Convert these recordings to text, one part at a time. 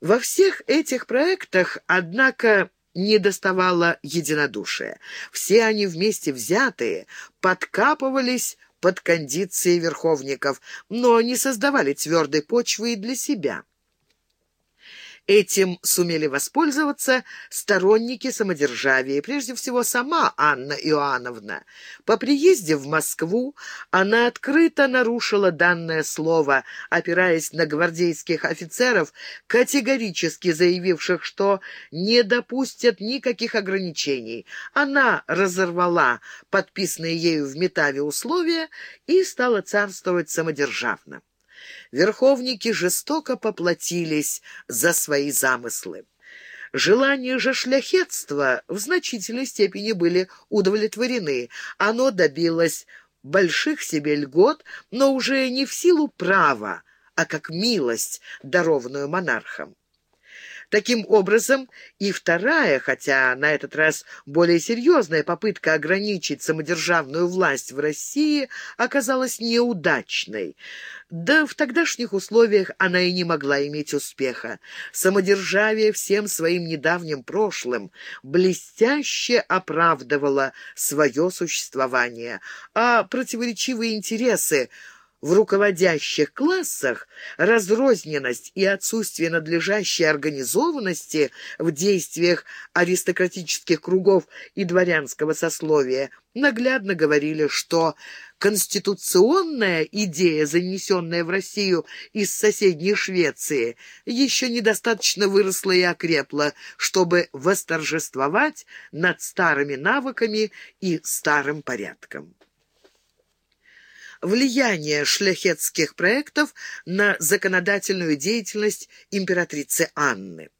Во всех этих проектах, однако, не доставало единодушия. Все они вместе взятые подкапывались под кондиции верховников, но не создавали твердой почвы и для себя. Этим сумели воспользоваться сторонники самодержавия, прежде всего сама Анна Иоанновна. По приезде в Москву она открыто нарушила данное слово, опираясь на гвардейских офицеров, категорически заявивших, что не допустят никаких ограничений. Она разорвала подписанные ею в Метаве условия и стала царствовать самодержавно верховники жестоко поплатились за свои замыслы. Желания же шляхетства в значительной степени были удовлетворены. Оно добилось больших себе льгот, но уже не в силу права, а как милость, дарованную монархам. Таким образом, и вторая, хотя на этот раз более серьезная попытка ограничить самодержавную власть в России оказалась неудачной. Да в тогдашних условиях она и не могла иметь успеха. Самодержавие всем своим недавним прошлым блестяще оправдывало свое существование, а противоречивые интересы в руководящих классах разрозненность и отсутствие надлежащей организованности в действиях аристократических кругов и дворянского сословия наглядно говорили, что конституционная идея, занесенная в Россию из соседней Швеции, еще недостаточно выросла и окрепла, чтобы восторжествовать над старыми навыками и старым порядком влияние шляхетских проектов на законодательную деятельность императрицы Анны.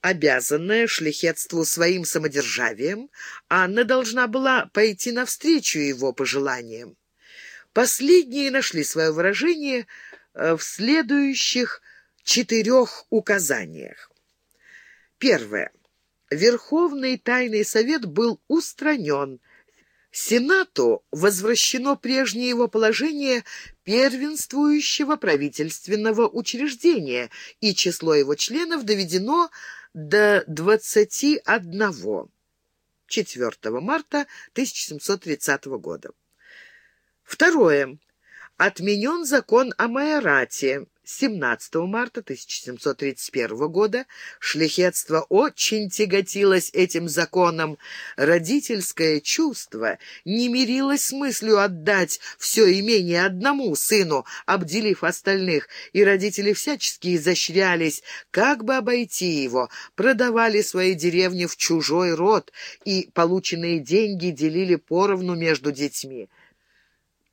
Обязанная шляхетству своим самодержавием, Анна должна была пойти навстречу его пожеланиям. Последние нашли свое выражение э, в следующих четырех указаниях. Первое. Верховный тайный совет был устранен Сенату возвращено прежнее его положение первенствующего правительственного учреждения, и число его членов доведено до 21. 4 марта 1730 года. Второе. Отменен закон о майорате, 17 марта 1731 года шляхетство очень тяготилось этим законом. Родительское чувство не мирилось с мыслью отдать все имение одному сыну, обделив остальных, и родители всячески изощрялись, как бы обойти его, продавали свои деревни в чужой род и полученные деньги делили поровну между детьми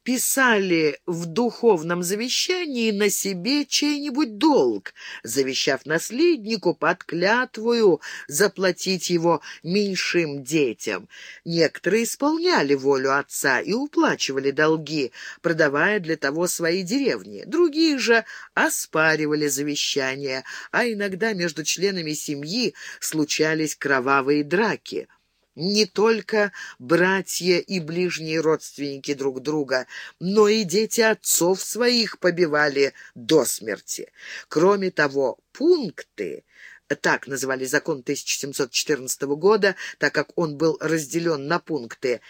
писали в духовном завещании на себе чей-нибудь долг, завещав наследнику под клятвою заплатить его меньшим детям. Некоторые исполняли волю отца и уплачивали долги, продавая для того свои деревни. Другие же оспаривали завещания, а иногда между членами семьи случались кровавые драки не только братья и ближние родственники друг друга, но и дети отцов своих побивали до смерти. Кроме того, пункты так называли закон 1714 года, так как он был разделен на пункты,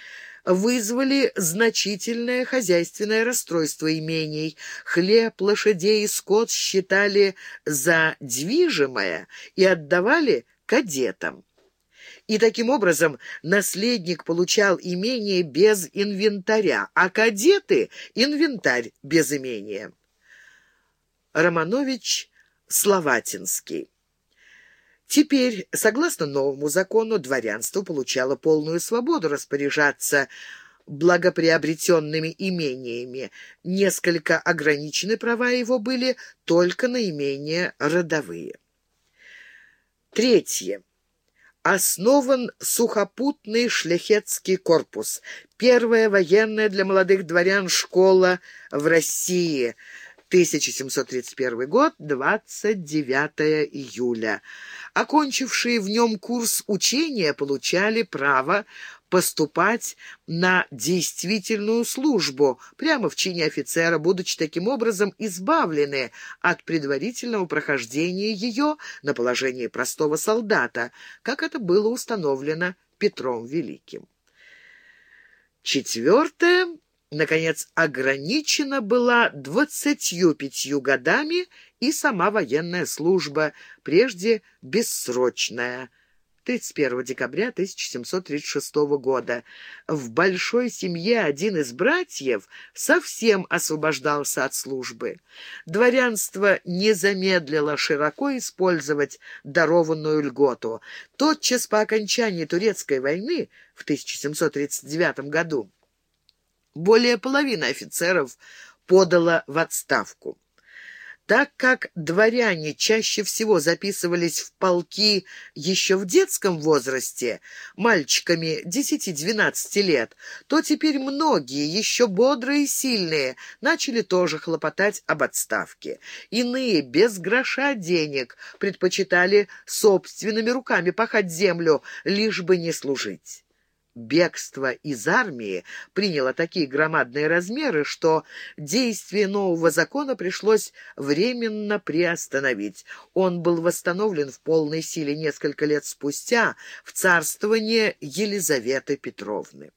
вызвали значительное хозяйственное расстройство имений. Хлеб, лошадей и скот считали за движимое и отдавали кадетам и таким образом наследник получал имение без инвентаря, а кадеты — инвентарь без имения. Романович Словатинский Теперь, согласно новому закону, дворянство получало полную свободу распоряжаться благоприобретенными имениями. Несколько ограничены права его были только на имения родовые. Третье основан сухопутный шляхетский корпус, первая военная для молодых дворян школа в России, 1731 год, 29 июля. Окончившие в нем курс учения получали право поступать на действительную службу, прямо в чине офицера, будучи таким образом избавлены от предварительного прохождения ее на положение простого солдата, как это было установлено Петром Великим. Четвертое, наконец, ограничена была двадцатью пятью годами и сама военная служба, прежде бессрочная, 31 декабря 1736 года. В большой семье один из братьев совсем освобождался от службы. Дворянство не замедлило широко использовать дарованную льготу. Тотчас по окончании Турецкой войны в 1739 году более половины офицеров подало в отставку. Так как дворяне чаще всего записывались в полки еще в детском возрасте, мальчиками 10-12 лет, то теперь многие, еще бодрые и сильные, начали тоже хлопотать об отставке. Иные, без гроша денег, предпочитали собственными руками пахать землю, лишь бы не служить бегство из армии приняло такие громадные размеры, что действие нового закона пришлось временно приостановить. Он был восстановлен в полной силе несколько лет спустя в царствование Елизаветы Петровны.